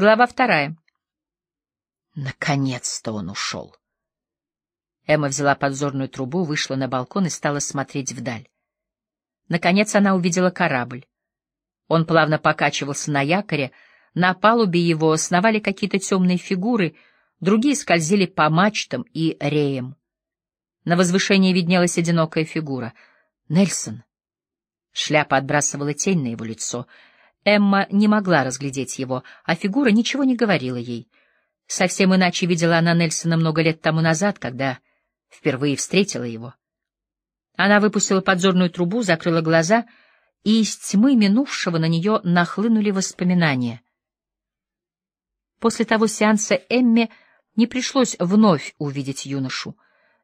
Глава вторая. Наконец-то он ушел. Эмма взяла подзорную трубу, вышла на балкон и стала смотреть вдаль. Наконец она увидела корабль. Он плавно покачивался на якоре, на палубе его сновали какие-то темные фигуры, другие скользили по мачтам и реям. На возвышении виднелась одинокая фигура. Нельсон. Шляпа отбрасывала тень на его лицо. Эмма не могла разглядеть его, а фигура ничего не говорила ей. Совсем иначе видела она Нельсона много лет тому назад, когда впервые встретила его. Она выпустила подзорную трубу, закрыла глаза, и из тьмы минувшего на нее нахлынули воспоминания. После того сеанса Эмме не пришлось вновь увидеть юношу.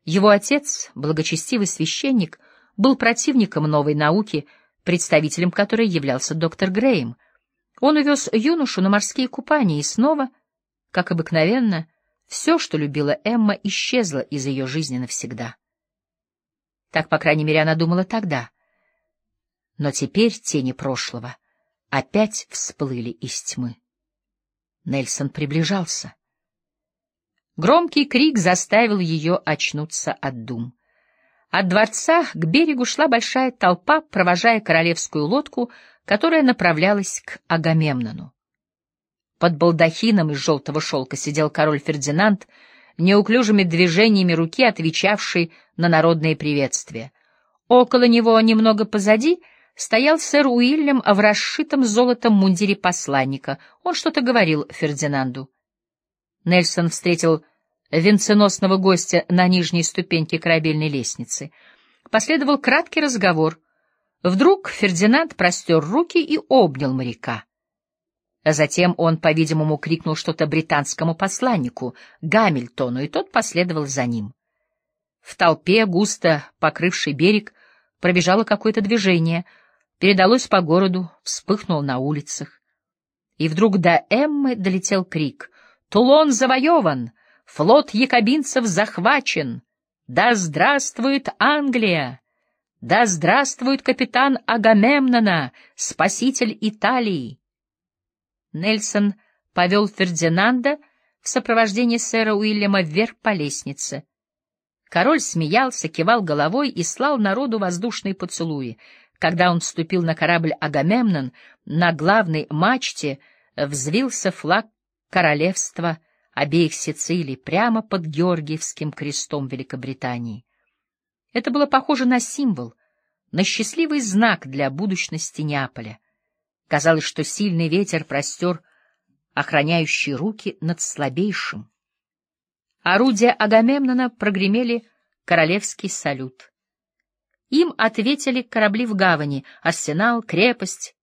Его отец, благочестивый священник, был противником новой науки, представителем которой являлся доктор Грейм. Он увез юношу на морские купания, и снова, как обыкновенно, все, что любила Эмма, исчезло из ее жизни навсегда. Так, по крайней мере, она думала тогда. Но теперь тени прошлого опять всплыли из тьмы. Нельсон приближался. Громкий крик заставил ее очнуться от дум. От дворца к берегу шла большая толпа, провожая королевскую лодку, которая направлялась к Агамемнону. Под балдахином из желтого шелка сидел король Фердинанд, неуклюжими движениями руки отвечавший на народные приветствия. Около него, немного позади, стоял сэр Уильям в расшитом золотом мундире посланника. Он что-то говорил Фердинанду. Нельсон встретил венценосного гостя на нижней ступеньке корабельной лестницы. Последовал краткий разговор. Вдруг Фердинанд простер руки и обнял моряка. Затем он, по-видимому, крикнул что-то британскому посланнику, Гамильтону, и тот последовал за ним. В толпе, густо покрывшей берег, пробежало какое-то движение, передалось по городу, вспыхнуло на улицах. И вдруг до Эммы долетел крик «Тулон завоеван! Флот якобинцев захвачен! Да здравствует Англия! Да здравствует капитан Агамемнона, спаситель Италии!» Нельсон повел Фердинанда в сопровождении сэра Уильяма вверх по лестнице. Король смеялся, кивал головой и слал народу воздушные поцелуи. Когда он вступил на корабль Агамемнон, на главной мачте взвился флаг королевства обеих Сицилий прямо под Георгиевским крестом Великобритании. Это было похоже на символ, на счастливый знак для будущности Неаполя. Казалось, что сильный ветер простер охраняющие руки над слабейшим. Орудия Агамемнона прогремели королевский салют. Им ответили корабли в гавани, арсенал, крепость,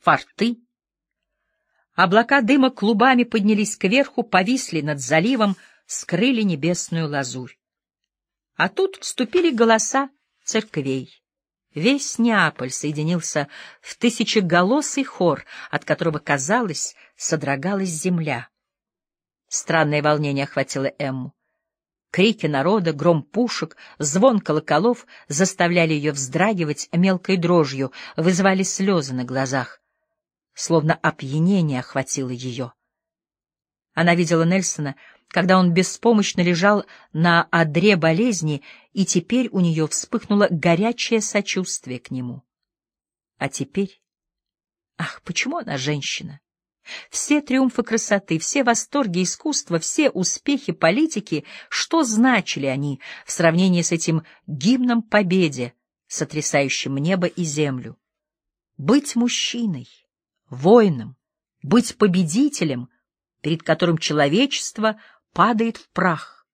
форты. Облака дыма клубами поднялись кверху, повисли над заливом, скрыли небесную лазурь. А тут вступили голоса церквей. Весь Неаполь соединился в тысячеголосый хор, от которого, казалось, содрогалась земля. Странное волнение охватило Эмму. Крики народа, гром пушек, звон колоколов заставляли ее вздрагивать мелкой дрожью, вызывали слезы на глазах. Словно опьянение охватило ее. Она видела Нельсона, когда он беспомощно лежал на одре болезни, и теперь у нее вспыхнуло горячее сочувствие к нему. А теперь... Ах, почему она женщина? Все триумфы красоты, все восторги искусства, все успехи политики, что значили они в сравнении с этим гимном победе, сотрясающим небо и землю? Быть мужчиной, воином, быть победителем, перед которым человечество падает в прах.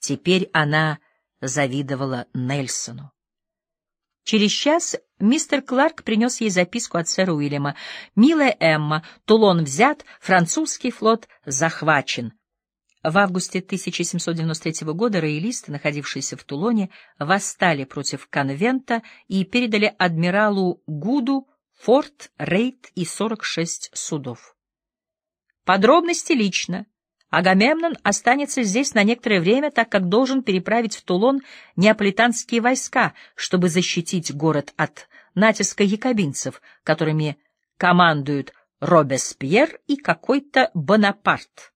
Теперь она завидовала Нельсону. Через час мистер Кларк принес ей записку от сэра Уильяма. «Милая Эмма, Тулон взят, французский флот захвачен». В августе 1793 года роялисты, находившиеся в Тулоне, восстали против конвента и передали адмиралу Гуду форт, рейд и 46 судов. Подробности лично. Агамемнон останется здесь на некоторое время, так как должен переправить в Тулон неаполитанские войска, чтобы защитить город от натиска якобинцев, которыми командуют Робеспьер и какой-то Бонапарт.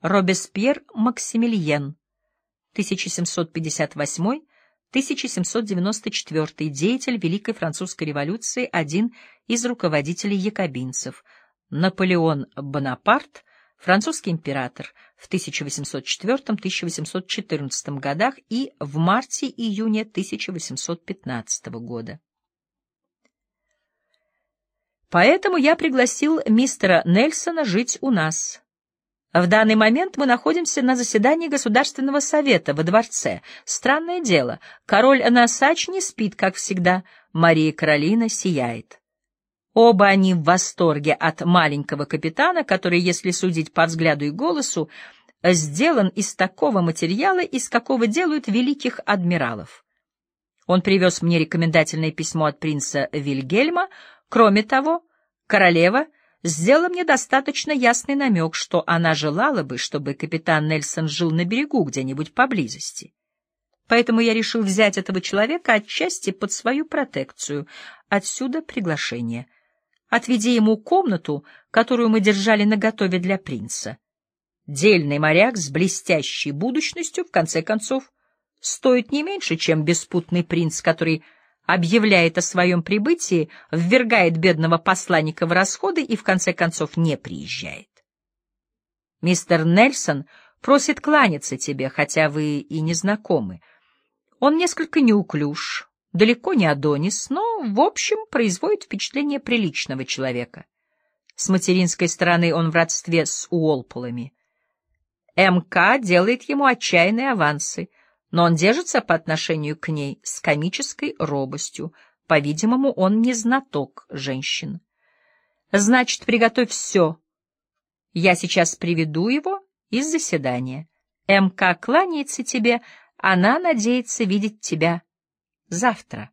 Робеспьер Максимилиен, 1758-1794, деятель Великой Французской революции, один из руководителей якобинцев. Наполеон Бонапарт, французский император в 1804-1814 годах и в марте-июне 1815 года. Поэтому я пригласил мистера Нельсона жить у нас. В данный момент мы находимся на заседании Государственного совета во дворце. Странное дело, король Насач не спит, как всегда, Мария Каролина сияет. Оба они в восторге от маленького капитана, который, если судить по взгляду и голосу, сделан из такого материала, из какого делают великих адмиралов. Он привез мне рекомендательное письмо от принца Вильгельма, Кроме того, королева сделала мне достаточно ясный намек, что она желала бы, чтобы капитан Нельсон жил на берегу где-нибудь поблизости. Поэтому я решил взять этого человека отчасти под свою протекцию. Отсюда приглашение. Отведи ему комнату, которую мы держали наготове для принца. Дельный моряк с блестящей будущностью, в конце концов, стоит не меньше, чем беспутный принц, который объявляет о своем прибытии, ввергает бедного посланника в расходы и, в конце концов, не приезжает. Мистер Нельсон просит кланяться тебе, хотя вы и не знакомы. Он несколько неуклюж, далеко не Адонис, но, в общем, производит впечатление приличного человека. С материнской стороны он в родстве с Уолполами. МК делает ему отчаянные авансы — но он держится по отношению к ней с комической робостью. По-видимому, он не знаток женщин. Значит, приготовь все. Я сейчас приведу его из заседания. МК кланяется тебе, она надеется видеть тебя завтра.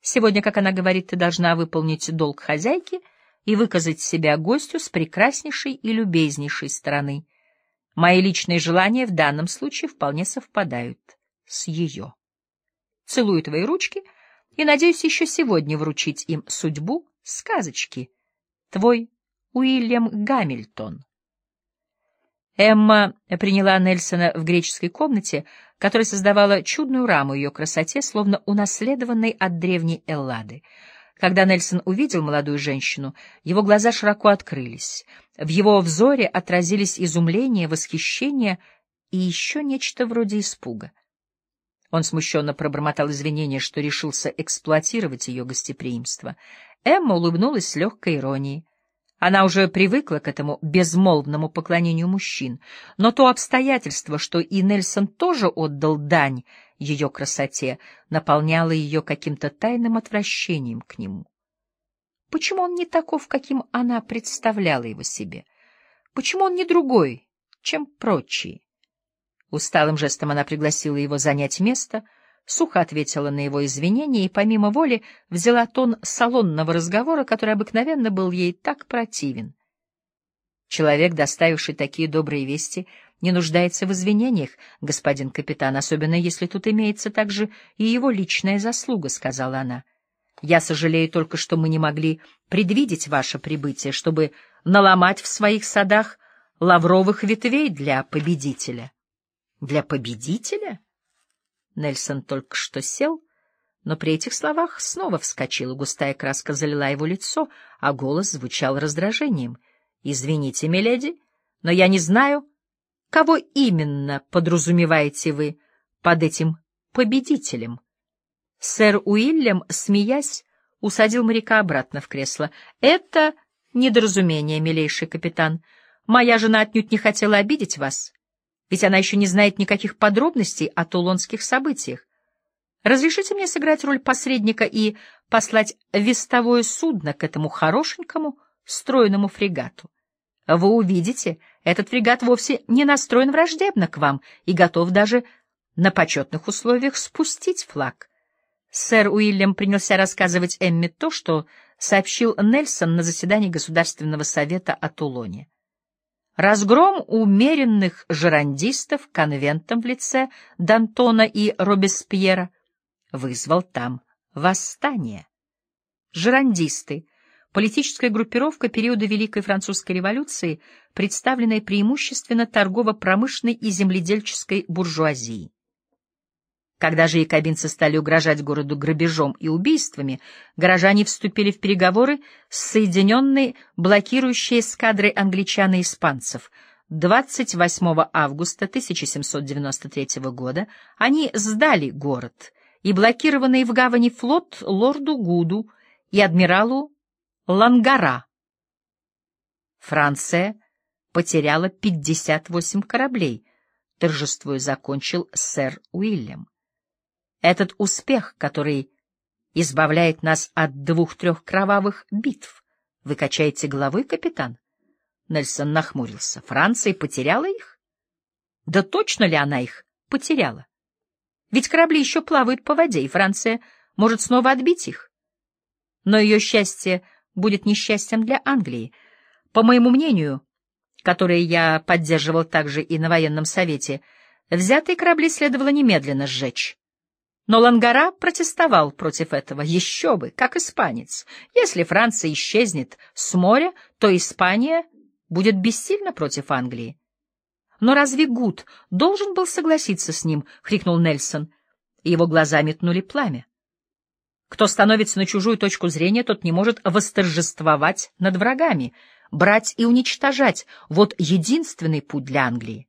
Сегодня, как она говорит, ты должна выполнить долг хозяйки и выказать себя гостю с прекраснейшей и любезнейшей стороны — Мои личные желания в данном случае вполне совпадают с ее. Целую твои ручки и надеюсь еще сегодня вручить им судьбу сказочки. Твой Уильям Гамильтон. Эмма приняла Нельсона в греческой комнате, которая создавала чудную раму ее красоте, словно унаследованной от древней Эллады. Когда Нельсон увидел молодую женщину, его глаза широко открылись. В его взоре отразились изумление, восхищение и еще нечто вроде испуга. Он смущенно пробормотал извинения, что решился эксплуатировать ее гостеприимство. Эмма улыбнулась с легкой иронией. Она уже привыкла к этому безмолвному поклонению мужчин, но то обстоятельство, что и Нельсон тоже отдал дань ее красоте, наполняло ее каким-то тайным отвращением к нему. Почему он не таков, каким она представляла его себе? Почему он не другой, чем прочие? Усталым жестом она пригласила его занять место, сухо ответила на его извинения и, помимо воли, взяла тон салонного разговора, который обыкновенно был ей так противен. Человек, доставивший такие добрые вести, не нуждается в извинениях, господин капитан, особенно если тут имеется также и его личная заслуга, — сказала она. Я сожалею только, что мы не могли предвидеть ваше прибытие, чтобы наломать в своих садах лавровых ветвей для победителя. Для победителя? Нельсон только что сел, но при этих словах снова вскочил, густая краска залила его лицо, а голос звучал раздражением —— Извините, миледи, но я не знаю, кого именно подразумеваете вы под этим победителем. Сэр Уильям, смеясь, усадил моряка обратно в кресло. — Это недоразумение, милейший капитан. Моя жена отнюдь не хотела обидеть вас, ведь она еще не знает никаких подробностей о тулонских событиях. Разрешите мне сыграть роль посредника и послать вестовое судно к этому хорошенькому, стройному фрегату. Вы увидите, этот фрегат вовсе не настроен враждебно к вам и готов даже на почетных условиях спустить флаг. Сэр Уильям принялся рассказывать Эмми то, что сообщил Нельсон на заседании Государственного совета о Тулоне. Разгром умеренных жерандистов конвентом в лице Д'Антона и Робеспьера вызвал там восстание. Жерандисты политическая группировка периода Великой Французской революции, представленная преимущественно торгово-промышленной и земледельческой буржуазией. Когда же якобинцы стали угрожать городу грабежом и убийствами, горожане вступили в переговоры с соединенной блокирующей эскадрой англичан и испанцев. 28 августа 1793 года они сдали город, и блокированный в гавани флот лорду Гуду и адмиралу Лангара. Франция потеряла 58 кораблей, торжествуя закончил сэр Уильям. Этот успех, который избавляет нас от двух-трех кровавых битв. Вы качаете головой, капитан? Нельсон нахмурился. Франция потеряла их? Да точно ли она их потеряла? Ведь корабли еще плавают по воде, и Франция может снова отбить их. Но ее счастье будет несчастьем для Англии. По моему мнению, которое я поддерживал также и на военном совете, взятые корабли следовало немедленно сжечь. Но Лангара протестовал против этого, еще бы, как испанец. Если Франция исчезнет с моря, то Испания будет бессильна против Англии. Но разве Гуд должен был согласиться с ним? — крикнул Нельсон, его глаза метнули пламя. Кто становится на чужую точку зрения, тот не может восторжествовать над врагами, брать и уничтожать — вот единственный путь для Англии.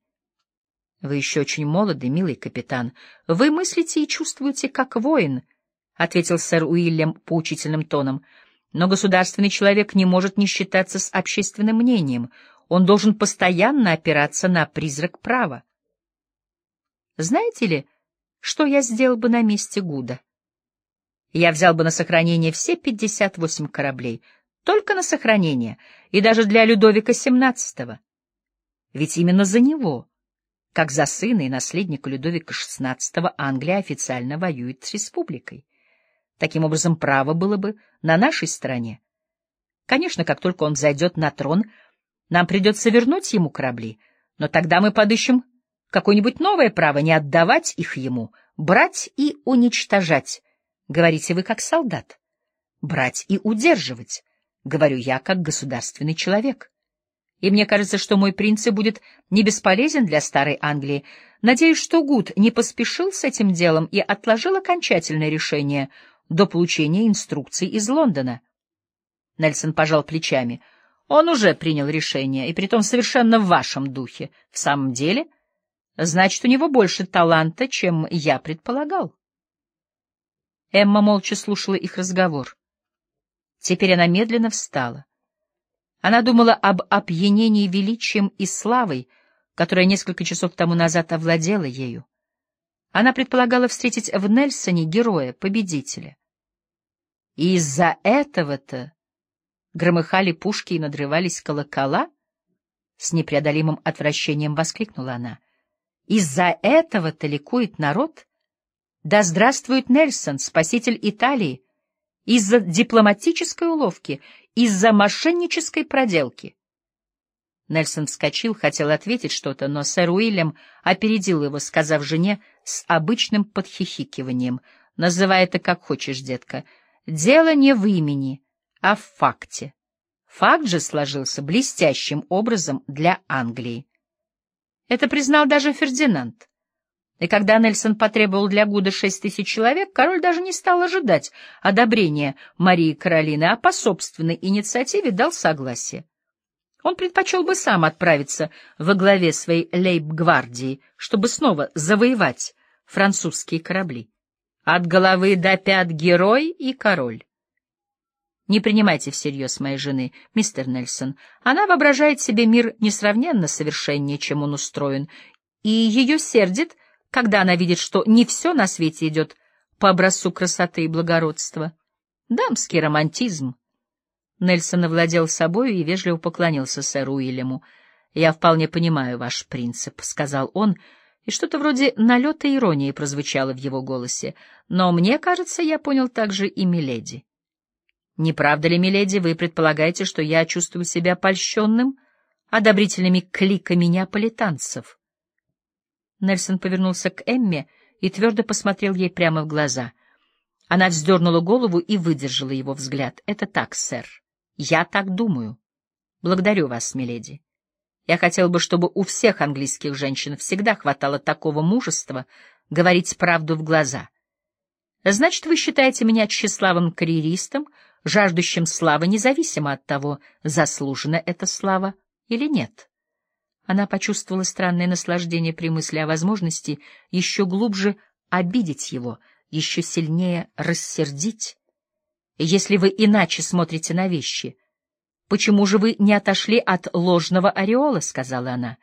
Вы еще очень молоды, милый капитан. Вы мыслите и чувствуете, как воин, — ответил сэр Уильям поучительным тоном. Но государственный человек не может не считаться с общественным мнением. Он должен постоянно опираться на призрак права. Знаете ли, что я сделал бы на месте Гуда? Я взял бы на сохранение все пятьдесят восемь кораблей, только на сохранение, и даже для Людовика XVII. Ведь именно за него как за сына и наследника Людовика XVI Англия официально воюет с республикой. Таким образом, право было бы на нашей стороне. Конечно, как только он зайдет на трон, нам придется вернуть ему корабли, но тогда мы подыщем какое-нибудь новое право не отдавать их ему, брать и уничтожать, говорите вы как солдат, брать и удерживать, говорю я как государственный человек и мне кажется, что мой принцип будет не бесполезен для старой Англии. Надеюсь, что Гуд не поспешил с этим делом и отложил окончательное решение до получения инструкций из Лондона. Нельсон пожал плечами. Он уже принял решение, и притом совершенно в вашем духе. В самом деле, значит, у него больше таланта, чем я предполагал. Эмма молча слушала их разговор. Теперь она медленно встала. Она думала об опьянении величием и славой, которая несколько часов тому назад овладела ею. Она предполагала встретить в Нельсоне героя, победителя. И из-за этого-то громыхали пушки и надрывались колокола? С непреодолимым отвращением воскликнула она. Из-за этого-то ликует народ? Да здравствует Нельсон, спаситель Италии! Из-за дипломатической уловки, из-за мошеннической проделки. Нельсон вскочил, хотел ответить что-то, но сэр Уильям опередил его, сказав жене с обычным подхихикиванием. «Называй это как хочешь, детка. Дело не в имени, а в факте. Факт же сложился блестящим образом для Англии. Это признал даже Фердинанд. И когда Нельсон потребовал для Гуда шесть тысяч человек, король даже не стал ожидать одобрения Марии Каролины, а по собственной инициативе дал согласие. Он предпочел бы сам отправиться во главе своей лейб-гвардии, чтобы снова завоевать французские корабли. От головы до пят герой и король. Не принимайте всерьез моей жены, мистер Нельсон. Она воображает себе мир несравненно совершеннее, чем он устроен, и ее сердит когда она видит, что не все на свете идет по образцу красоты и благородства. Дамский романтизм. Нельсон овладел собою и вежливо поклонился сэру Уильяму. «Я вполне понимаю ваш принцип», — сказал он, и что-то вроде налета иронии прозвучало в его голосе. «Но мне кажется, я понял также и Миледи». «Не правда ли, Миледи, вы предполагаете, что я чувствую себя польщенным одобрительными кликами неаполитанцев?» Нельсон повернулся к Эмме и твердо посмотрел ей прямо в глаза. Она вздернула голову и выдержала его взгляд. — Это так, сэр. Я так думаю. Благодарю вас, миледи. Я хотел бы, чтобы у всех английских женщин всегда хватало такого мужества говорить правду в глаза. Значит, вы считаете меня тщеславным карьеристом, жаждущим славы, независимо от того, заслужена эта слава или нет. Она почувствовала странное наслаждение при мысли о возможности еще глубже обидеть его, еще сильнее рассердить. Если вы иначе смотрите на вещи, почему же вы не отошли от ложного ореола, — сказала она.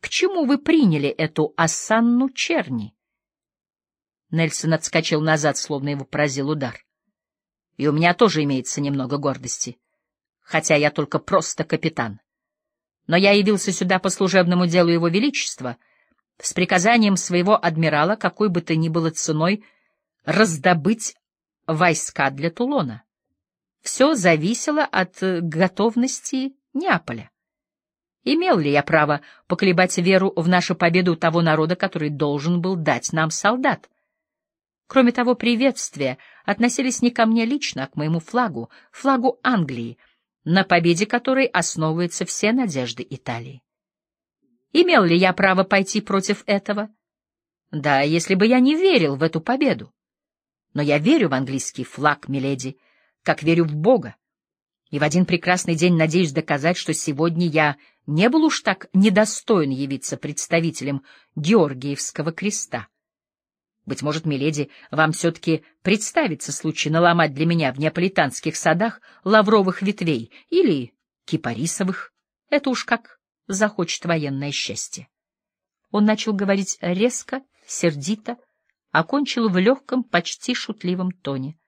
К чему вы приняли эту осанну черни? Нельсон отскочил назад, словно его поразил удар. И у меня тоже имеется немного гордости, хотя я только просто капитан. Но я явился сюда по служебному делу Его Величества, с приказанием своего адмирала, какой бы то ни было ценой, раздобыть войска для Тулона. Все зависело от э, готовности Неаполя. Имел ли я право поколебать веру в нашу победу того народа, который должен был дать нам солдат? Кроме того, приветствия относились не ко мне лично, а к моему флагу, флагу Англии — на победе которой основываются все надежды Италии. Имел ли я право пойти против этого? Да, если бы я не верил в эту победу. Но я верю в английский флаг, миледи, как верю в Бога. И в один прекрасный день надеюсь доказать, что сегодня я не был уж так недостоин явиться представителем Георгиевского креста. Быть может, миледи, вам все-таки представится случай наломать для меня в неаполитанских садах лавровых ветвей или кипарисовых. Это уж как захочет военное счастье. Он начал говорить резко, сердито, окончил в легком, почти шутливом тоне.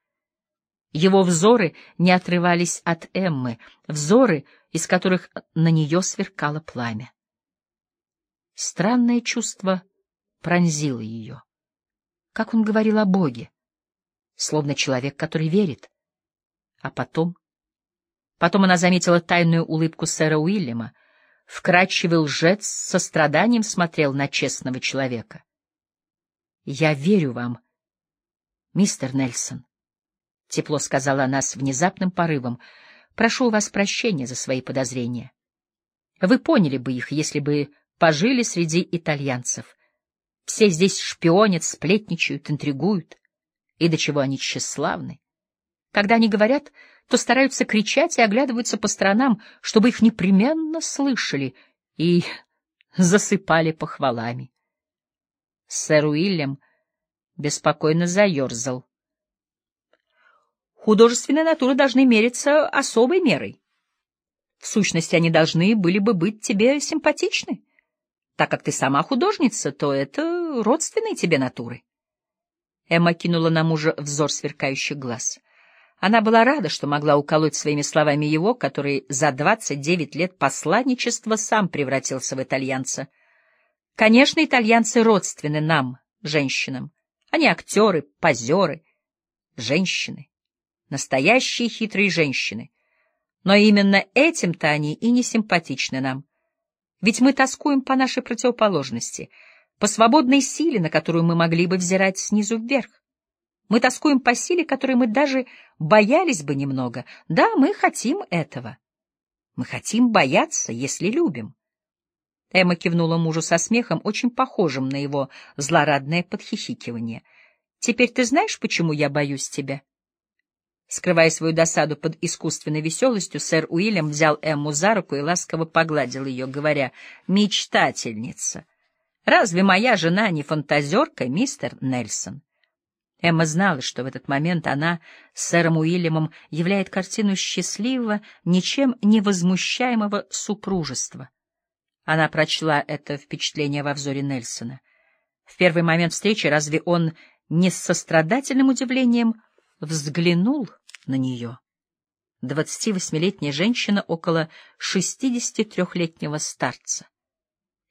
Его взоры не отрывались от Эммы, взоры, из которых на нее сверкало пламя. Странное чувство пронзило ее как он говорил о Боге, словно человек, который верит. А потом... Потом она заметила тайную улыбку сэра Уильяма. Вкрадчивый лжец со страданием смотрел на честного человека. — Я верю вам, мистер Нельсон, — тепло сказала она с внезапным порывом. — Прошу у вас прощения за свои подозрения. Вы поняли бы их, если бы пожили среди итальянцев — все здесь шпионят, сплетничают, интригуют. И до чего они тщеславны. Когда они говорят, то стараются кричать и оглядываются по сторонам, чтобы их непременно слышали и засыпали похвалами. Сэр Уильям беспокойно заерзал. Художественные натуры должны мериться особой мерой. В сущности, они должны были бы быть тебе симпатичны. Так как ты сама художница, то это родственные тебе натуры. Эмма кинула на мужа взор сверкающих глаз. Она была рада, что могла уколоть своими словами его, который за двадцать девять лет посланничества сам превратился в итальянца. Конечно, итальянцы родственны нам, женщинам. Они актеры, позеры, женщины. Настоящие хитрые женщины. Но именно этим-то они и не симпатичны нам. Ведь мы тоскуем по нашей противоположности, по свободной силе, на которую мы могли бы взирать снизу вверх. Мы тоскуем по силе, которой мы даже боялись бы немного. Да, мы хотим этого. Мы хотим бояться, если любим. Эмма кивнула мужу со смехом, очень похожим на его злорадное подхихикивание. «Теперь ты знаешь, почему я боюсь тебя?» Скрывая свою досаду под искусственной веселостью, сэр Уильям взял Эмму за руку и ласково погладил ее, говоря «Мечтательница! Разве моя жена не фантазерка, мистер Нельсон?» Эмма знала, что в этот момент она с сэром Уильямом являет картину счастливого, ничем не возмущаемого супружества. Она прочла это впечатление во взоре Нельсона. В первый момент встречи разве он не с сострадательным удивлением взглянул на нее. Двадцати восьмилетняя женщина около шестидесяти трехлетнего старца.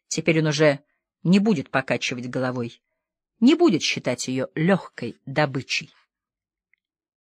Теперь он уже не будет покачивать головой, не будет считать ее легкой добычей.